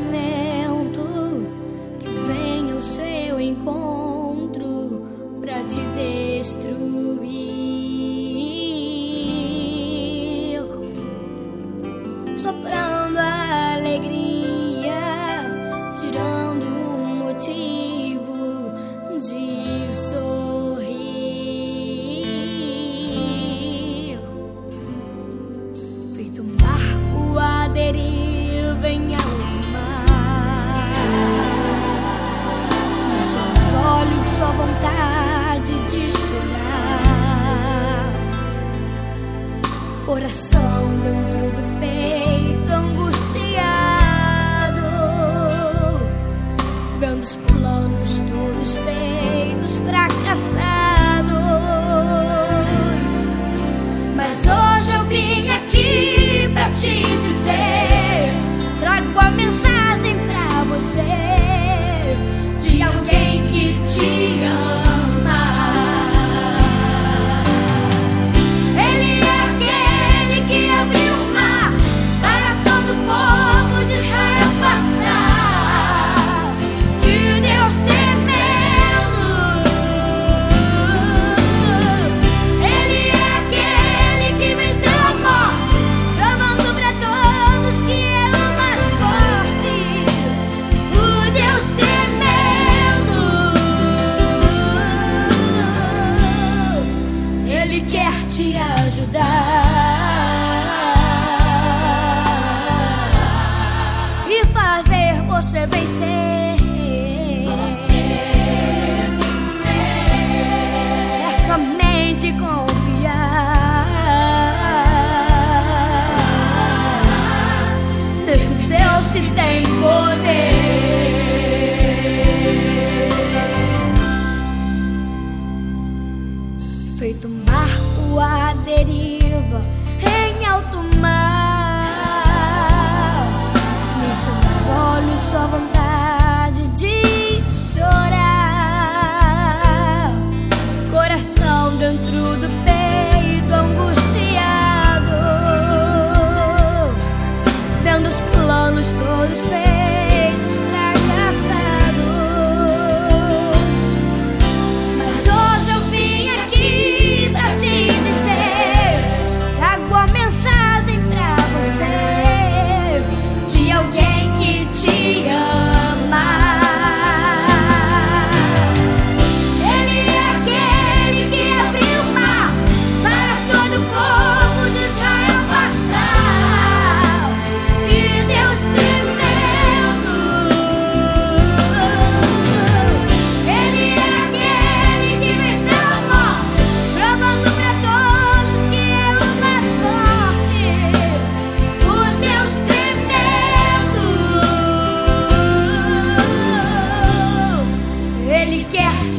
lamento que vem ao seu encontro para te destruir, soprando a alegria, tirando o um motivo de sorrir, feito um barco a. vontade de chorar. Coração dentro do peito.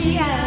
Yeah.